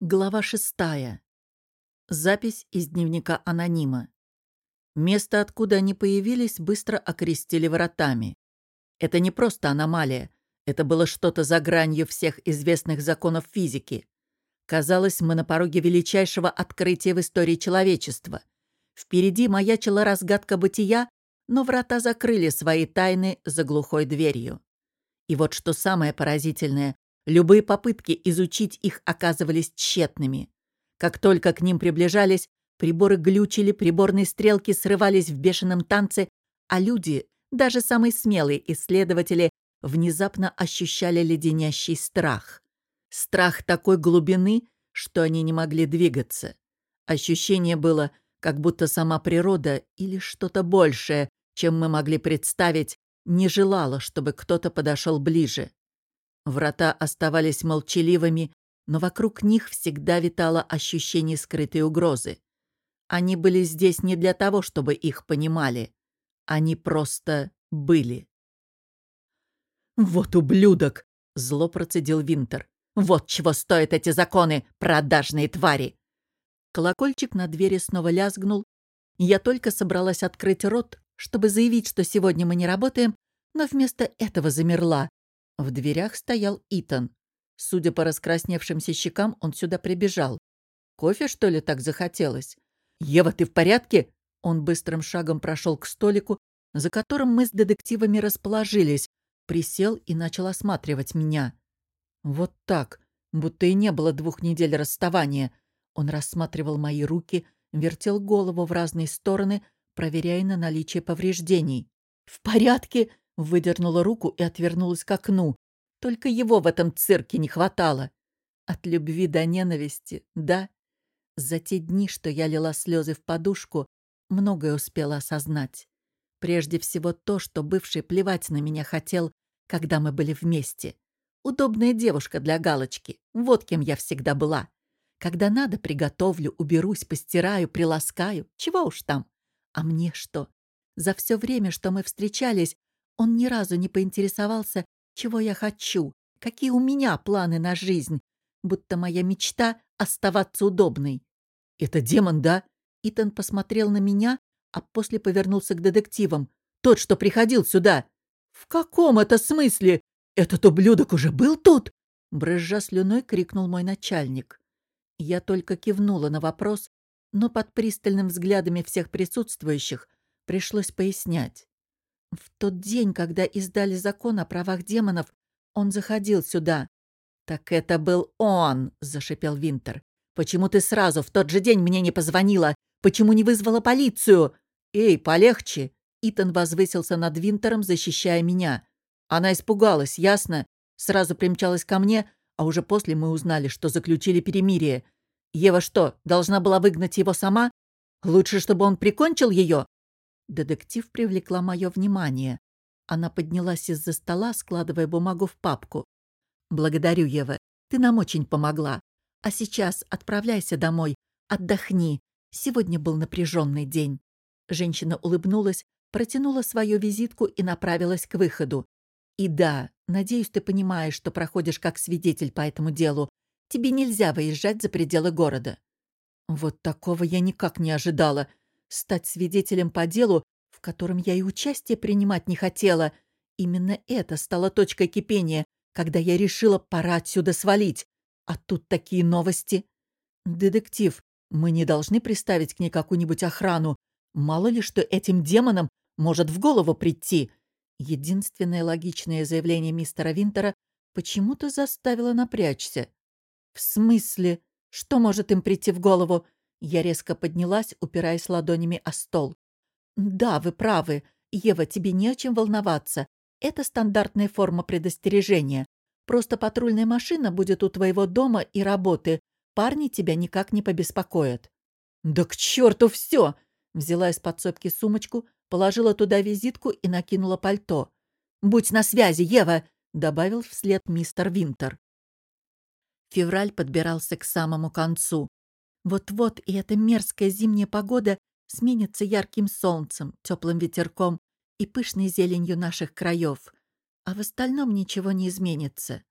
Глава шестая. Запись из дневника анонима. Место, откуда они появились, быстро окрестили воротами. Это не просто аномалия. Это было что-то за гранью всех известных законов физики. Казалось, мы на пороге величайшего открытия в истории человечества. Впереди маячила разгадка бытия, но врата закрыли свои тайны за глухой дверью. И вот что самое поразительное, Любые попытки изучить их оказывались тщетными. Как только к ним приближались, приборы глючили, приборные стрелки срывались в бешеном танце, а люди, даже самые смелые исследователи, внезапно ощущали леденящий страх. Страх такой глубины, что они не могли двигаться. Ощущение было, как будто сама природа или что-то большее, чем мы могли представить, не желала, чтобы кто-то подошел ближе. Врата оставались молчаливыми, но вокруг них всегда витало ощущение скрытой угрозы. Они были здесь не для того, чтобы их понимали. Они просто были. «Вот ублюдок!» — зло процедил Винтер. «Вот чего стоят эти законы, продажные твари!» Колокольчик на двери снова лязгнул. Я только собралась открыть рот, чтобы заявить, что сегодня мы не работаем, но вместо этого замерла, в дверях стоял Итан. Судя по раскрасневшимся щекам, он сюда прибежал. Кофе, что ли, так захотелось? «Ева, ты в порядке?» Он быстрым шагом прошел к столику, за которым мы с детективами расположились, присел и начал осматривать меня. Вот так, будто и не было двух недель расставания. Он рассматривал мои руки, вертел голову в разные стороны, проверяя на наличие повреждений. «В порядке!» Выдернула руку и отвернулась к окну. Только его в этом цирке не хватало. От любви до ненависти, да. За те дни, что я лила слезы в подушку, многое успела осознать. Прежде всего то, что бывший плевать на меня хотел, когда мы были вместе. Удобная девушка для галочки. Вот кем я всегда была. Когда надо, приготовлю, уберусь, постираю, приласкаю. Чего уж там. А мне что? За все время, что мы встречались, он ни разу не поинтересовался, чего я хочу, какие у меня планы на жизнь, будто моя мечта — оставаться удобной. «Это демон, да?» Итан посмотрел на меня, а после повернулся к детективам. «Тот, что приходил сюда!» «В каком это смысле? Этот ублюдок уже был тут?» Брызжа слюной крикнул мой начальник. Я только кивнула на вопрос, но под пристальным взглядами всех присутствующих пришлось пояснять. В тот день, когда издали закон о правах демонов, он заходил сюда. «Так это был он!» — зашипел Винтер. «Почему ты сразу в тот же день мне не позвонила? Почему не вызвала полицию?» «Эй, полегче!» Итан возвысился над Винтером, защищая меня. Она испугалась, ясно? Сразу примчалась ко мне, а уже после мы узнали, что заключили перемирие. Ева что, должна была выгнать его сама? Лучше, чтобы он прикончил ее? Детектив привлекла мое внимание. Она поднялась из-за стола, складывая бумагу в папку. «Благодарю, Ева. Ты нам очень помогла. А сейчас отправляйся домой. Отдохни. Сегодня был напряженный день». Женщина улыбнулась, протянула свою визитку и направилась к выходу. «И да, надеюсь, ты понимаешь, что проходишь как свидетель по этому делу. Тебе нельзя выезжать за пределы города». Вот такого я никак не ожидала стать свидетелем по делу, в котором я и участие принимать не хотела. Именно это стало точкой кипения, когда я решила, пора отсюда свалить. А тут такие новости. Детектив, мы не должны приставить к ней какую-нибудь охрану. Мало ли, что этим демонам может в голову прийти. Единственное логичное заявление мистера Винтера почему-то заставило напрячься. В смысле? Что может им прийти в голову? Я резко поднялась, упираясь ладонями о стол. «Да, вы правы. Ева, тебе не о чем волноваться. Это стандартная форма предостережения. Просто патрульная машина будет у твоего дома и работы. Парни тебя никак не побеспокоят». «Да к черту все!» Взяла из подсобки сумочку, положила туда визитку и накинула пальто. «Будь на связи, Ева!» — добавил вслед мистер Винтер. Февраль подбирался к самому концу. Вот-вот и эта мерзкая зимняя погода сменится ярким солнцем, теплым ветерком и пышной зеленью наших краев. А в остальном ничего не изменится.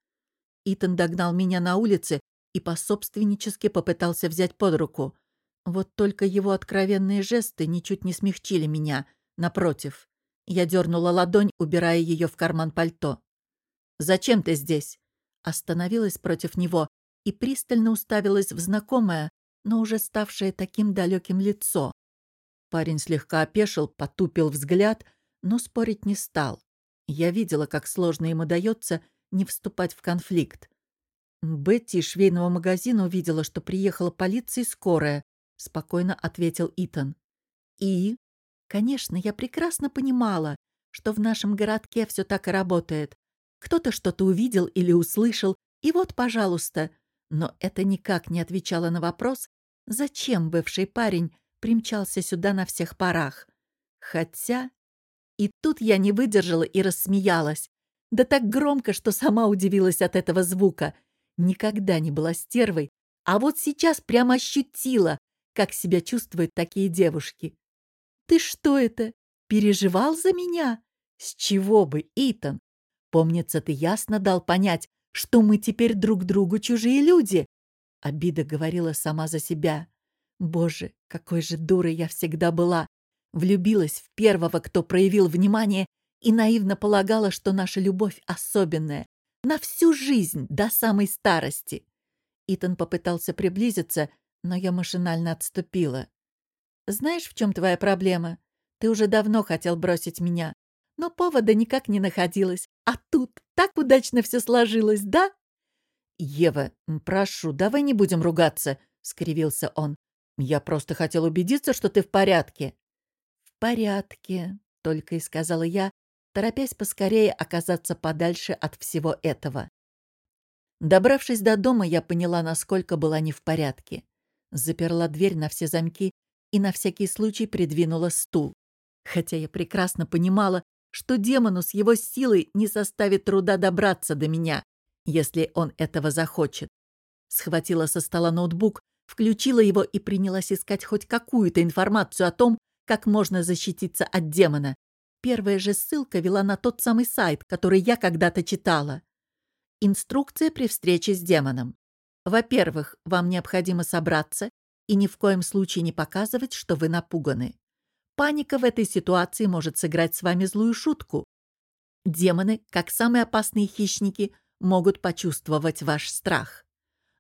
Итан догнал меня на улице, и пособственнически попытался взять под руку. Вот только его откровенные жесты ничуть не смягчили меня. Напротив, я дернула ладонь, убирая ее в карман пальто. «Зачем ты здесь?» Остановилась против него и пристально уставилась в знакомое, но уже ставшее таким далеким лицо. Парень слегка опешил, потупил взгляд, но спорить не стал. Я видела, как сложно ему дается не вступать в конфликт. Бетти из швейного магазина увидела, что приехала полиция и скорая, спокойно ответил Итан. И? Конечно, я прекрасно понимала, что в нашем городке все так и работает. Кто-то что-то увидел или услышал, и вот, пожалуйста. Но это никак не отвечало на вопрос, зачем бывший парень примчался сюда на всех парах. Хотя... И тут я не выдержала и рассмеялась. Да так громко, что сама удивилась от этого звука. Никогда не была стервой, а вот сейчас прямо ощутила, как себя чувствуют такие девушки. «Ты что это, переживал за меня?» «С чего бы, Итан? Помнится, ты ясно дал понять, что мы теперь друг другу чужие люди». Обида говорила сама за себя. «Боже, какой же дурой я всегда была!» Влюбилась в первого, кто проявил внимание, и наивно полагала, что наша любовь особенная, на всю жизнь, до самой старости. Итан попытался приблизиться, но я машинально отступила. «Знаешь, в чем твоя проблема? Ты уже давно хотел бросить меня, но повода никак не находилось. А тут так удачно все сложилось, да?» «Ева, прошу, давай не будем ругаться», — скривился он. «Я просто хотел убедиться, что ты в порядке». «В порядке», — только и сказала я, торопясь поскорее оказаться подальше от всего этого. Добравшись до дома, я поняла, насколько была не в порядке. Заперла дверь на все замки и на всякий случай придвинула стул. Хотя я прекрасно понимала, что демону с его силой не составит труда добраться до меня, если он этого захочет. Схватила со стола ноутбук, включила его и принялась искать хоть какую-то информацию о том, как можно защититься от демона. Первая же ссылка вела на тот самый сайт, который я когда-то читала. Инструкция при встрече с демоном. Во-первых, вам необходимо собраться и ни в коем случае не показывать, что вы напуганы. Паника в этой ситуации может сыграть с вами злую шутку. Демоны, как самые опасные хищники, могут почувствовать ваш страх.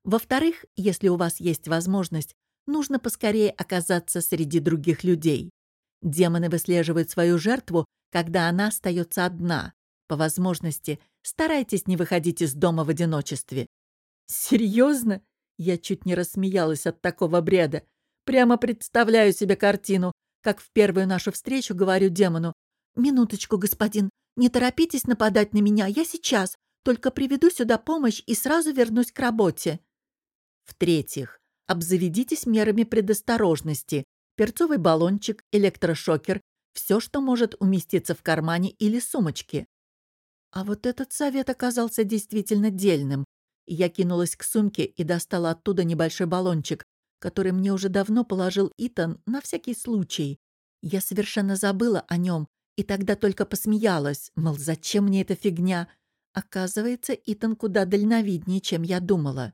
Во-вторых, если у вас есть возможность, нужно поскорее оказаться среди других людей. Демоны выслеживают свою жертву, когда она остается одна. По возможности, старайтесь не выходить из дома в одиночестве. Серьезно? Я чуть не рассмеялась от такого бреда. Прямо представляю себе картину, как в первую нашу встречу говорю демону. «Минуточку, господин, не торопитесь нападать на меня, я сейчас, только приведу сюда помощь и сразу вернусь к работе». В-третьих, обзаведитесь мерами предосторожности перцовый баллончик, электрошокер, все, что может уместиться в кармане или сумочке. А вот этот совет оказался действительно дельным. Я кинулась к сумке и достала оттуда небольшой баллончик, который мне уже давно положил Итан на всякий случай. Я совершенно забыла о нем и тогда только посмеялась, мол, зачем мне эта фигня? Оказывается, Итан куда дальновиднее, чем я думала.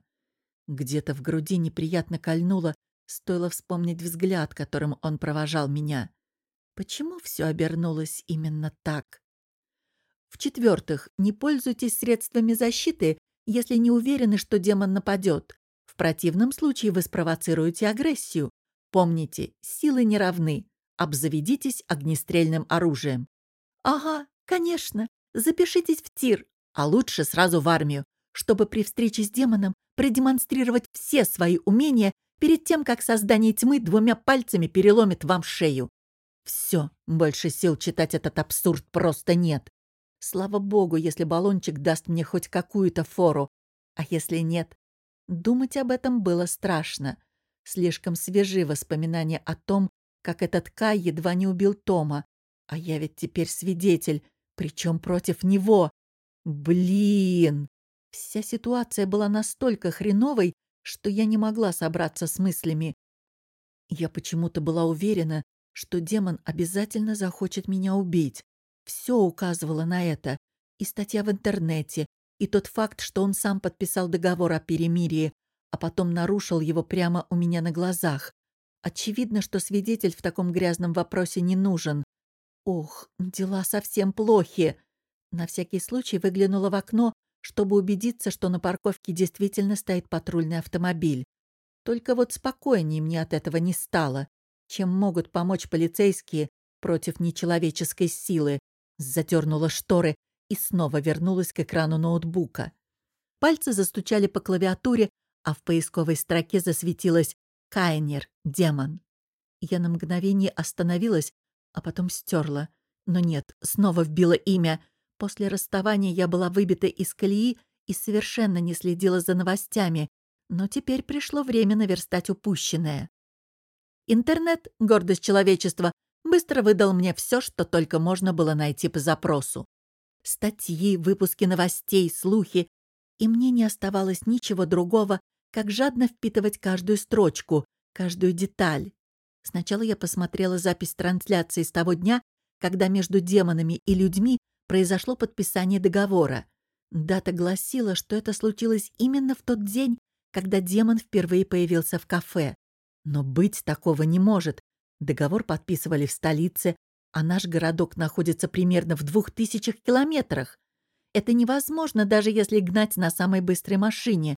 Где-то в груди неприятно кольнуло, Стоило вспомнить взгляд, которым он провожал меня. Почему все обернулось именно так? В-четвертых, не пользуйтесь средствами защиты, если не уверены, что демон нападет. В противном случае вы спровоцируете агрессию. Помните, силы не равны. Обзаведитесь огнестрельным оружием. Ага, конечно. Запишитесь в тир, а лучше сразу в армию, чтобы при встрече с демоном продемонстрировать все свои умения перед тем, как создание тьмы двумя пальцами переломит вам шею. Все, больше сил читать этот абсурд просто нет. Слава богу, если баллончик даст мне хоть какую-то фору. А если нет? Думать об этом было страшно. Слишком свежи воспоминания о том, как этот Кай едва не убил Тома. А я ведь теперь свидетель, причем против него. Блин! Вся ситуация была настолько хреновой, что я не могла собраться с мыслями. Я почему-то была уверена, что демон обязательно захочет меня убить. Все указывало на это. И статья в интернете, и тот факт, что он сам подписал договор о перемирии, а потом нарушил его прямо у меня на глазах. Очевидно, что свидетель в таком грязном вопросе не нужен. Ох, дела совсем плохи. На всякий случай выглянула в окно, чтобы убедиться, что на парковке действительно стоит патрульный автомобиль. Только вот спокойнее мне от этого не стало. Чем могут помочь полицейские против нечеловеческой силы? Задернула шторы и снова вернулась к экрану ноутбука. Пальцы застучали по клавиатуре, а в поисковой строке засветилось «Кайнер, демон». Я на мгновение остановилась, а потом стерла. Но нет, снова вбила имя. После расставания я была выбита из колеи и совершенно не следила за новостями, но теперь пришло время наверстать упущенное. Интернет, гордость человечества, быстро выдал мне все, что только можно было найти по запросу. Статьи, выпуски новостей, слухи. И мне не оставалось ничего другого, как жадно впитывать каждую строчку, каждую деталь. Сначала я посмотрела запись трансляции с того дня, когда между демонами и людьми произошло подписание договора. Дата гласила, что это случилось именно в тот день, когда демон впервые появился в кафе. Но быть такого не может. Договор подписывали в столице, а наш городок находится примерно в двух тысячах километрах. Это невозможно, даже если гнать на самой быстрой машине.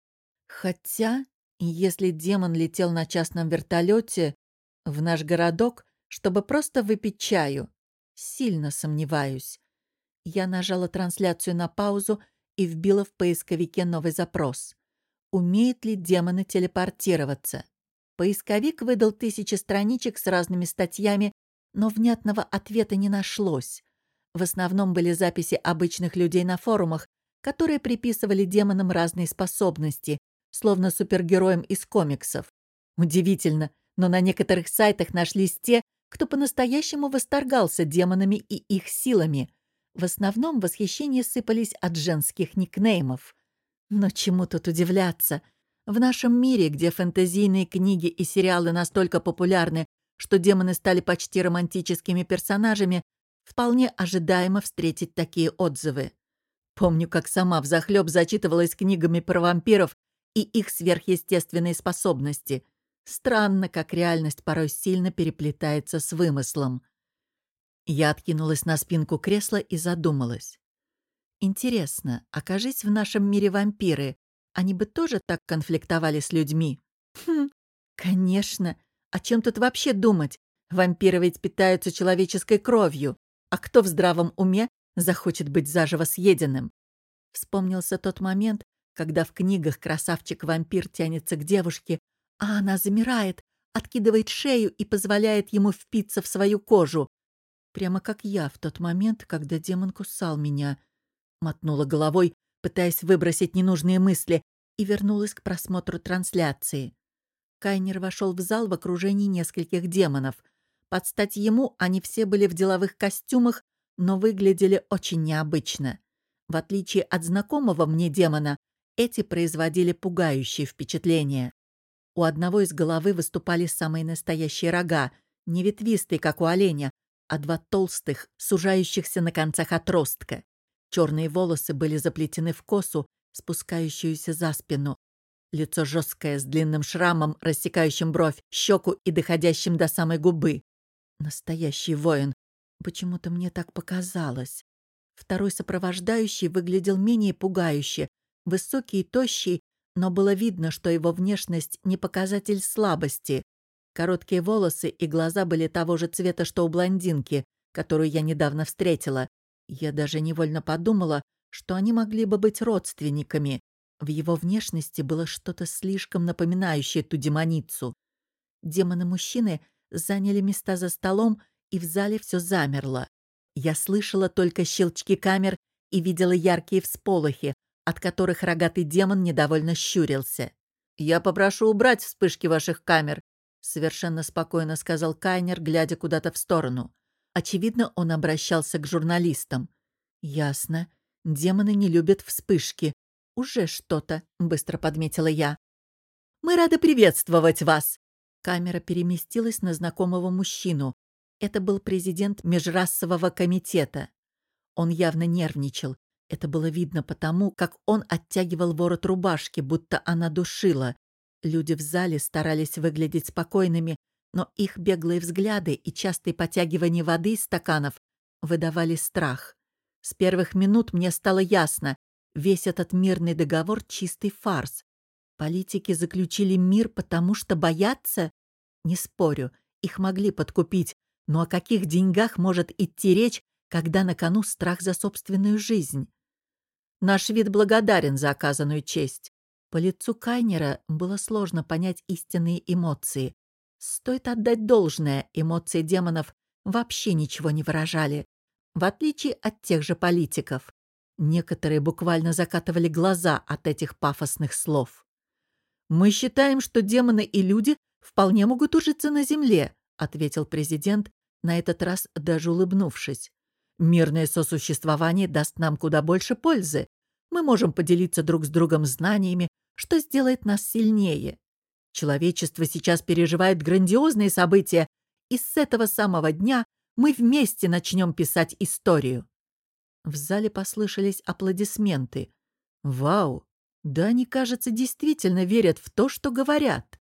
Хотя, если демон летел на частном вертолете в наш городок, чтобы просто выпить чаю, сильно сомневаюсь. Я нажала трансляцию на паузу и вбила в поисковике новый запрос. Умеют ли демоны телепортироваться? Поисковик выдал тысячи страничек с разными статьями, но внятного ответа не нашлось. В основном были записи обычных людей на форумах, которые приписывали демонам разные способности, словно супергероям из комиксов. Удивительно, но на некоторых сайтах нашлись те, кто по-настоящему восторгался демонами и их силами. В основном восхищения сыпались от женских никнеймов. Но чему тут удивляться? В нашем мире, где фэнтезийные книги и сериалы настолько популярны, что демоны стали почти романтическими персонажами, вполне ожидаемо встретить такие отзывы. Помню, как сама взахлёб зачитывалась книгами про вампиров и их сверхъестественные способности. Странно, как реальность порой сильно переплетается с вымыслом. Я откинулась на спинку кресла и задумалась. Интересно, окажись в нашем мире вампиры, они бы тоже так конфликтовали с людьми? Хм, конечно. О чем тут вообще думать? Вампиры ведь питаются человеческой кровью. А кто в здравом уме захочет быть заживо съеденным? Вспомнился тот момент, когда в книгах красавчик-вампир тянется к девушке, а она замирает, откидывает шею и позволяет ему впиться в свою кожу. Прямо как я в тот момент, когда демон кусал меня — Мотнула головой, пытаясь выбросить ненужные мысли, и вернулась к просмотру трансляции. Кайнер вошел в зал в окружении нескольких демонов. Под стать ему они все были в деловых костюмах, но выглядели очень необычно. В отличие от знакомого мне демона, эти производили пугающее впечатление. У одного из головы выступали самые настоящие рога, не ветвистые, как у оленя, а два толстых, сужающихся на концах отростка. Черные волосы были заплетены в косу, спускающуюся за спину. Лицо жесткое, с длинным шрамом, рассекающим бровь, щеку и доходящим до самой губы. Настоящий воин. Почему-то мне так показалось. Второй сопровождающий выглядел менее пугающе, высокий и тощий, но было видно, что его внешность не показатель слабости. Короткие волосы и глаза были того же цвета, что у блондинки, которую я недавно встретила, я даже невольно подумала, что они могли бы быть родственниками. В его внешности было что-то слишком напоминающее ту демоницу. Демоны-мужчины заняли места за столом, и в зале все замерло. Я слышала только щелчки камер и видела яркие всполохи, от которых рогатый демон недовольно щурился. «Я попрошу убрать вспышки ваших камер», — совершенно спокойно сказал Кайнер, глядя куда-то в сторону. Очевидно, он обращался к журналистам. «Ясно. Демоны не любят вспышки. Уже что-то», — быстро подметила я. «Мы рады приветствовать вас!» Камера переместилась на знакомого мужчину. Это был президент межрасового комитета. Он явно нервничал. Это было видно потому, как он оттягивал ворот рубашки, будто она душила. Люди в зале старались выглядеть спокойными, но их беглые взгляды и частые потягивания воды из стаканов выдавали страх. С первых минут мне стало ясно, весь этот мирный договор — чистый фарс. Политики заключили мир, потому что боятся? Не спорю, их могли подкупить, но о каких деньгах может идти речь, когда на кону страх за собственную жизнь? Наш вид благодарен за оказанную честь. По лицу Кайнера было сложно понять истинные эмоции. Стоит отдать должное, эмоции демонов вообще ничего не выражали, в отличие от тех же политиков. Некоторые буквально закатывали глаза от этих пафосных слов. «Мы считаем, что демоны и люди вполне могут ужиться на земле», ответил президент, на этот раз даже улыбнувшись. «Мирное сосуществование даст нам куда больше пользы. Мы можем поделиться друг с другом знаниями, что сделает нас сильнее. Человечество сейчас переживает грандиозные события, и с этого самого дня мы вместе начнем писать историю». В зале послышались аплодисменты. «Вау! Да они, кажется, действительно верят в то, что говорят».